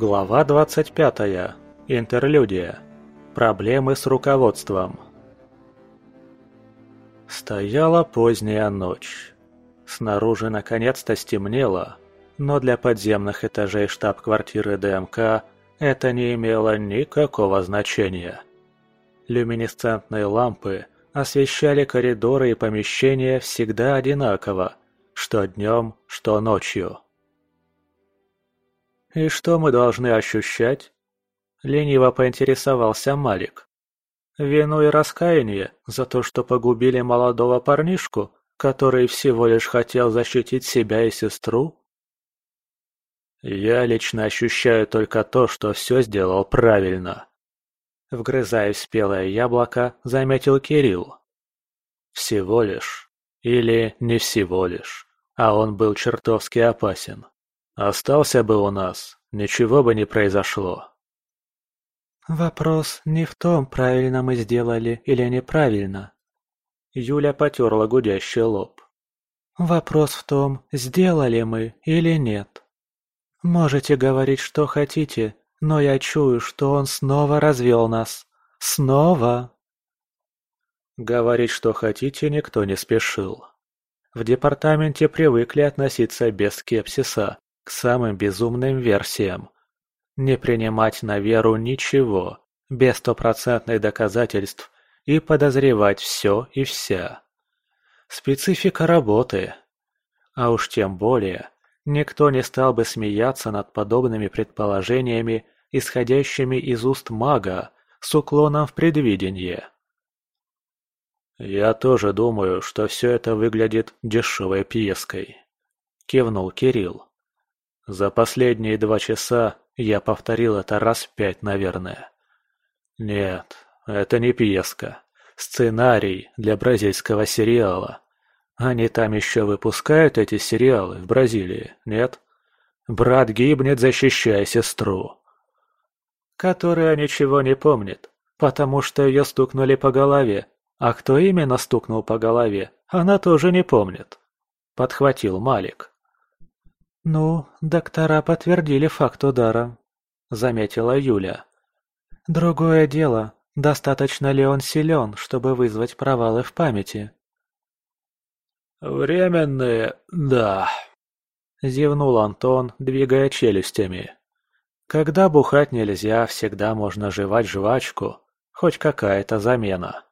Глава 25. Интерлюдия. Проблемы с руководством. Стояла поздняя ночь. Снаружи наконец-то стемнело, но для подземных этажей штаб-квартиры ДМК это не имело никакого значения. Люминесцентные лампы освещали коридоры и помещения всегда одинаково, что днем, что ночью. «И что мы должны ощущать?» – лениво поинтересовался Малик. «Вину и раскаяние за то, что погубили молодого парнишку, который всего лишь хотел защитить себя и сестру?» «Я лично ощущаю только то, что все сделал правильно», – вгрызаясь в спелое яблоко, заметил Кирилл. «Всего лишь. Или не всего лишь. А он был чертовски опасен. Остался бы у нас, ничего бы не произошло. Вопрос не в том, правильно мы сделали или неправильно. Юля потерла гудящий лоб. Вопрос в том, сделали мы или нет. Можете говорить, что хотите, но я чую, что он снова развел нас. Снова. Говорить, что хотите, никто не спешил. В департаменте привыкли относиться без скепсиса к самым безумным версиям. Не принимать на веру ничего, без стопроцентных доказательств и подозревать все и вся. Специфика работы. А уж тем более, никто не стал бы смеяться над подобными предположениями, исходящими из уст мага, с уклоном в предвидение. «Я тоже думаю, что все это выглядит дешевой пьеской», – кивнул Кирилл. За последние два часа я повторил это раз пять, наверное. Нет, это не пьеска. Сценарий для бразильского сериала. Они там еще выпускают эти сериалы в Бразилии, нет? Брат гибнет, защищая сестру. Которая ничего не помнит, потому что ее стукнули по голове. А кто именно стукнул по голове, она тоже не помнит. Подхватил Малик. «Ну, доктора подтвердили факт удара», — заметила Юля. «Другое дело, достаточно ли он силен, чтобы вызвать провалы в памяти?» «Временные, да», — зевнул Антон, двигая челюстями. «Когда бухать нельзя, всегда можно жевать жвачку, хоть какая-то замена».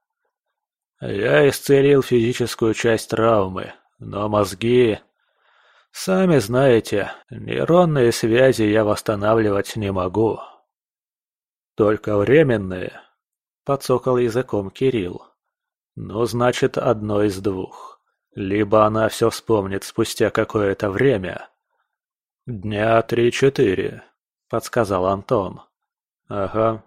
«Я исцелил физическую часть травмы, но мозги Сами знаете, нейронные связи я восстанавливать не могу. Только временные, подсокал языком Кирилл. Ну, значит, одно из двух. Либо она все вспомнит спустя какое-то время. Дня три-четыре, подсказал Антон. Ага.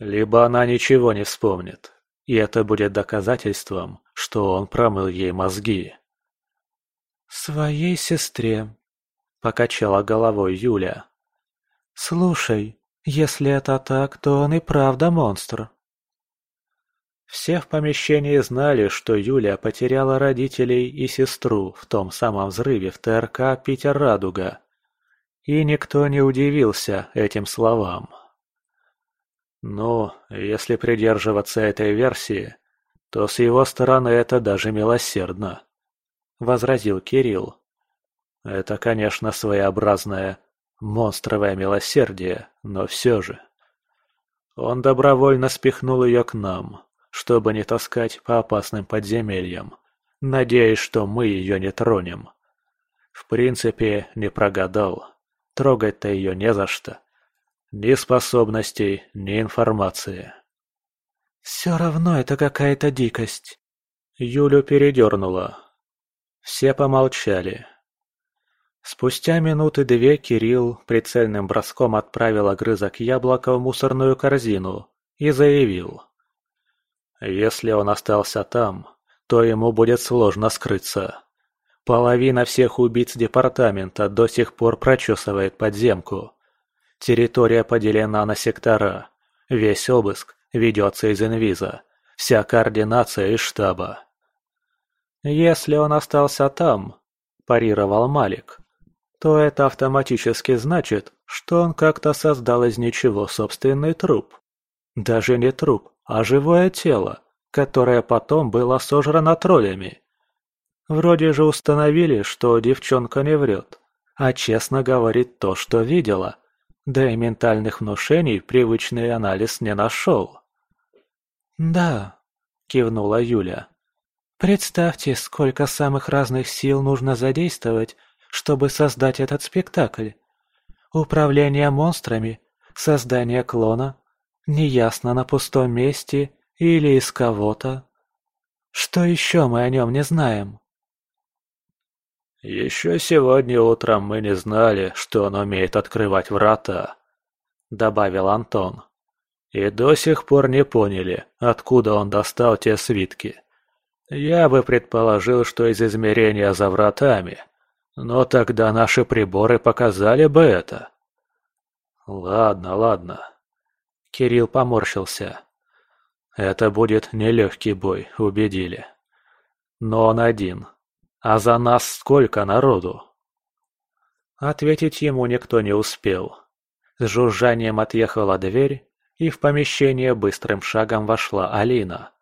Либо она ничего не вспомнит, и это будет доказательством, что он промыл ей мозги. «Своей сестре», — покачала головой Юля. «Слушай, если это так, то он и правда монстр». Все в помещении знали, что Юля потеряла родителей и сестру в том самом взрыве в ТРК «Питер-Радуга». И никто не удивился этим словам. Но если придерживаться этой версии, то с его стороны это даже милосердно. – возразил Кирилл. «Это, конечно, своеобразное монстровое милосердие, но все же...» Он добровольно спихнул ее к нам, чтобы не таскать по опасным подземельям, надеясь, что мы ее не тронем. В принципе, не прогадал. Трогать-то ее не за что. Ни способностей, ни информации. «Все равно это какая-то дикость». Юлю передернула, все помолчали. Спустя минуты две Кирилл прицельным броском отправил огрызок яблока в мусорную корзину и заявил. «Если он остался там, то ему будет сложно скрыться. Половина всех убийц департамента до сих пор прочесывает подземку. Территория поделена на сектора. Весь обыск ведется из инвиза. Вся координация из штаба. «Если он остался там», – парировал Малик, – то это автоматически значит, что он как-то создал из ничего собственный труп. Даже не труп, а живое тело, которое потом было сожрано троллями. Вроде же установили, что девчонка не врет, а честно говорит то, что видела. Да и ментальных внушений привычный анализ не нашел. «Да», — кивнула Юля. «Представьте, сколько самых разных сил нужно задействовать, чтобы создать этот спектакль. Управление монстрами, создание клона, неясно на пустом месте или из кого-то. Что еще мы о нем не знаем?» «Еще сегодня утром мы не знали, что он умеет открывать врата», — добавил Антон. «И до сих пор не поняли, откуда он достал те свитки. Я бы предположил, что из измерения за вратами, но тогда наши приборы показали бы это». «Ладно, ладно». Кирилл поморщился. «Это будет нелегкий бой, убедили. Но он один, а за нас сколько народу?» Ответить ему никто не успел. С жужжанием отъехала дверь, и в помещение быстрым шагом вошла Алина.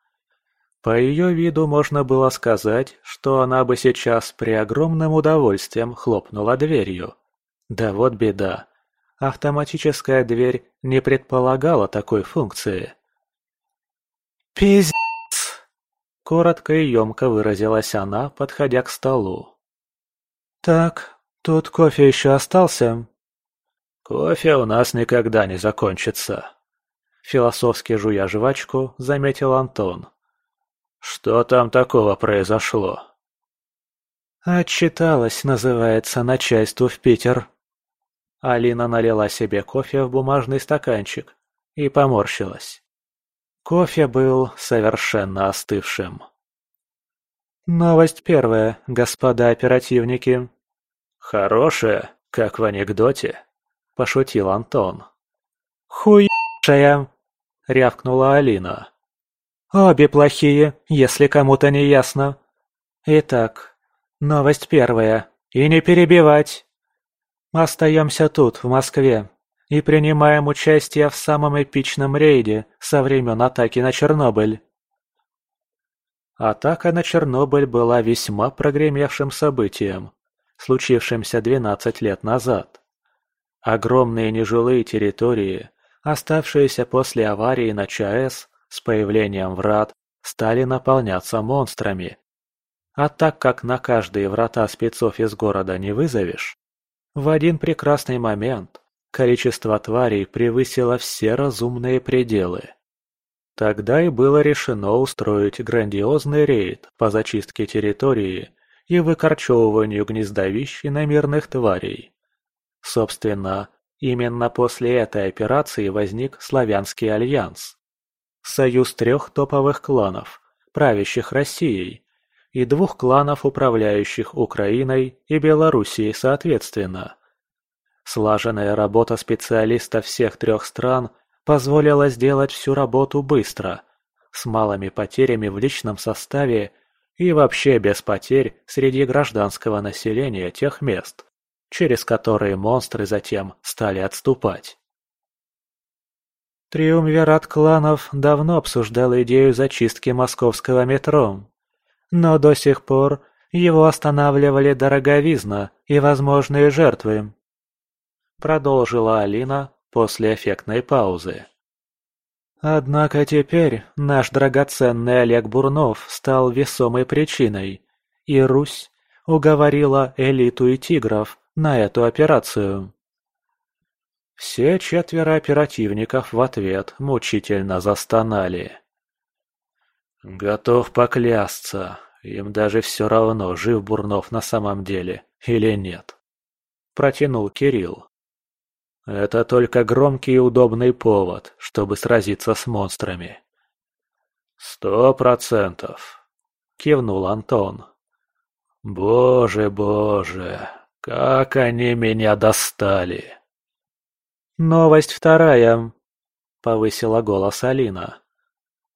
По ее виду можно было сказать, что она бы сейчас при огромном удовольствием хлопнула дверью. Да вот беда. Автоматическая дверь не предполагала такой функции. «Пиздец!» Коротко и емко выразилась она, подходя к столу. «Так, тут кофе еще остался?» «Кофе у нас никогда не закончится», — философски жуя жвачку, заметил Антон. «Что там такого произошло?» «Отчиталась, называется, начальству в Питер». Алина налила себе кофе в бумажный стаканчик и поморщилась. Кофе был совершенно остывшим. Новость первая, господа оперативники. Хорошая, как в анекдоте, пошутил Антон. Хуйшая, рявкнула Алина. Обе плохие, если кому-то не ясно. Итак, новость первая. И не перебивать. Остаемся тут, в Москве, и принимаем участие в самом эпичном рейде со времен атаки на Чернобыль. Атака на Чернобыль была весьма прогремевшим событием, случившимся 12 лет назад. Огромные нежилые территории, оставшиеся после аварии на ЧАЭС, с появлением врат, стали наполняться монстрами. А так как на каждые врата спецов из города не вызовешь, в один прекрасный момент Количество тварей превысило все разумные пределы. Тогда и было решено устроить грандиозный рейд по зачистке территории и выкорчевыванию гнездовищ иномерных тварей. Собственно, именно после этой операции возник Славянский альянс. Союз трех топовых кланов, правящих Россией, и двух кланов, управляющих Украиной и Белоруссией соответственно. Слаженная работа специалистов всех трех стран позволила сделать всю работу быстро, с малыми потерями в личном составе и вообще без потерь среди гражданского населения тех мест, через которые монстры затем стали отступать. Триумвират кланов давно обсуждал идею зачистки московского метро, но до сих пор его останавливали дороговизна и возможные жертвы продолжила Алина после эффектной паузы. Однако теперь наш драгоценный Олег Бурнов стал весомой причиной, и Русь уговорила элиту и тигров на эту операцию. Все четверо оперативников в ответ мучительно застонали. «Готов поклясться, им даже все равно, жив Бурнов на самом деле или нет», — протянул Кирилл. Это только громкий и удобный повод, чтобы сразиться с монстрами. «Сто процентов», — кивнул Антон. «Боже, боже, как они меня достали!» «Новость вторая», — повысила голос Алина.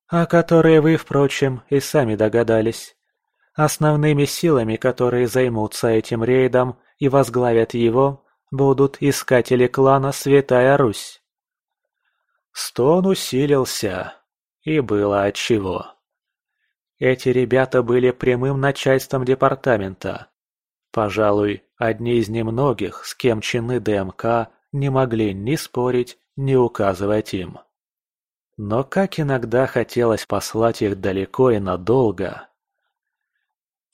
«О которой вы, впрочем, и сами догадались. Основными силами, которые займутся этим рейдом, и возглавят его будут искатели клана Святая Русь. Стон усилился, и было отчего. Эти ребята были прямым начальством департамента. Пожалуй, одни из немногих, с кем чины ДМК не могли ни спорить, ни указывать им. Но как иногда хотелось послать их далеко и надолго.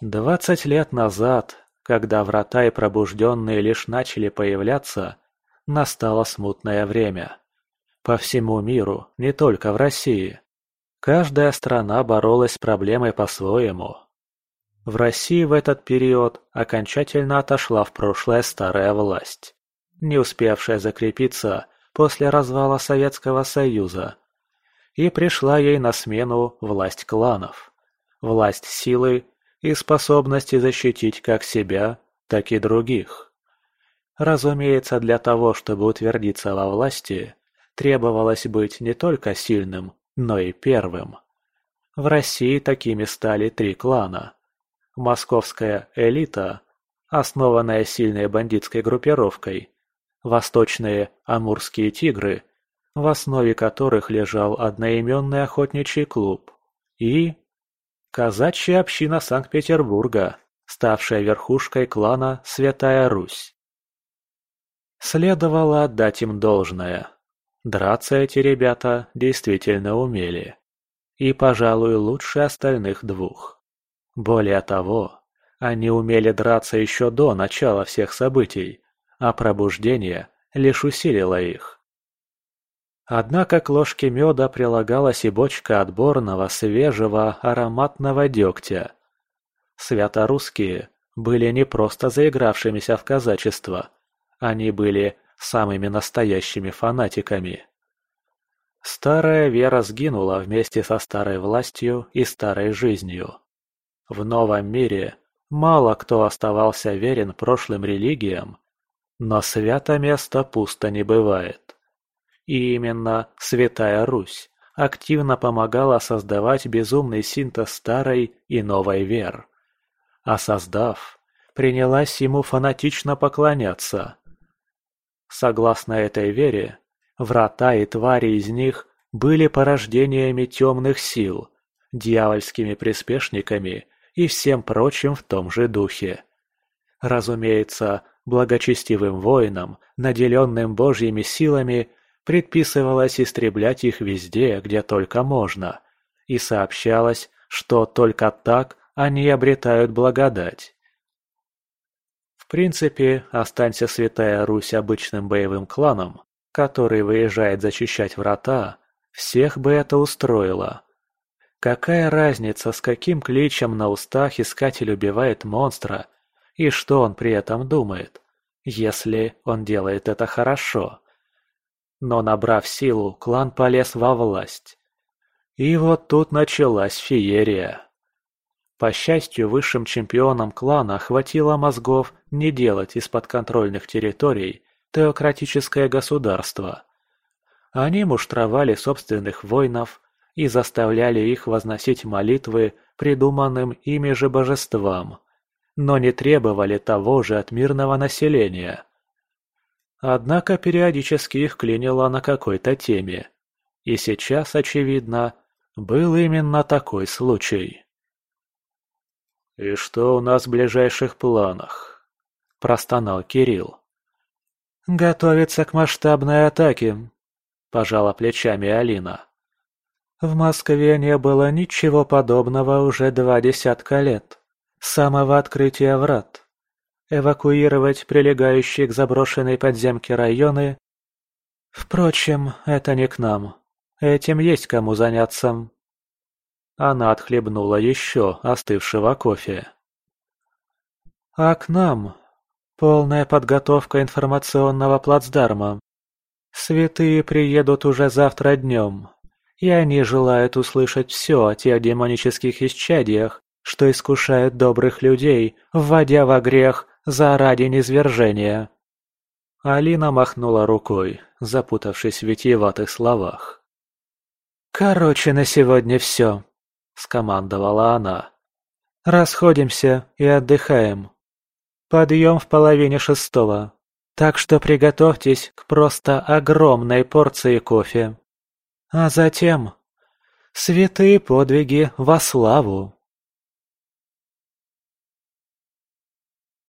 Двадцать лет назад, когда врата и пробужденные лишь начали появляться, настало смутное время. По всему миру, не только в России. Каждая страна боролась с проблемой по-своему. В России в этот период окончательно отошла в прошлое старая власть, не успевшая закрепиться после развала Советского Союза. И пришла ей на смену власть кланов, власть силы и способности защитить как себя, так и других. Разумеется, для того, чтобы утвердиться во власти, требовалось быть не только сильным, но и первым. В России такими стали три клана. Московская элита, основанная сильной бандитской группировкой, восточные амурские тигры, в основе которых лежал одноименный охотничий клуб, и казачья община Санкт-Петербурга, ставшая верхушкой клана Святая Русь. Следовало отдать им должное. Драться эти ребята действительно умели. И, пожалуй, лучше остальных двух. Более того, они умели драться еще до начала всех событий, а пробуждение лишь усилило их. Однако к ложке меда прилагалась и бочка отборного, свежего, ароматного дегтя. Святорусские были не просто заигравшимися в казачество, они были самыми настоящими фанатиками. Старая вера сгинула вместе со старой властью и старой жизнью. В новом мире мало кто оставался верен прошлым религиям, но свято место пусто не бывает. И именно Святая Русь активно помогала создавать безумный синтез старой и новой вер. А создав, принялась ему фанатично поклоняться. Согласно этой вере, врата и твари из них были порождениями темных сил, дьявольскими приспешниками и всем прочим в том же духе. Разумеется, благочестивым воинам, наделенным божьими силами, предписывалось истреблять их везде, где только можно, и сообщалось, что только так они обретают благодать принципе, останься Святая Русь обычным боевым кланом, который выезжает зачищать врата, всех бы это устроило. Какая разница, с каким кличем на устах искатель убивает монстра, и что он при этом думает, если он делает это хорошо. Но набрав силу, клан полез во власть. И вот тут началась феерия. По счастью, высшим чемпионам клана хватило мозгов не делать из подконтрольных территорий теократическое государство. Они муштровали собственных воинов и заставляли их возносить молитвы придуманным ими же божествам, но не требовали того же от мирного населения. Однако периодически их клинило на какой-то теме. И сейчас, очевидно, был именно такой случай. «И что у нас в ближайших планах?» – простонал Кирилл. «Готовиться к масштабной атаке», – пожала плечами Алина. «В Москве не было ничего подобного уже два десятка лет. Самого открытия врат. Эвакуировать прилегающие к заброшенной подземке районы... Впрочем, это не к нам. Этим есть кому заняться». Она отхлебнула еще остывшего кофе. «А к нам? Полная подготовка информационного плацдарма. Святые приедут уже завтра днем, и они желают услышать все о тех демонических исчадиях, что искушают добрых людей, вводя во грех заради низвержения». Алина махнула рукой, запутавшись в витиеватых словах. «Короче, на сегодня все. – скомандовала она. «Расходимся и отдыхаем». Подъем в половине шестого. Так что приготовьтесь к просто огромной порции кофе. А затем... Святые подвиги во славу.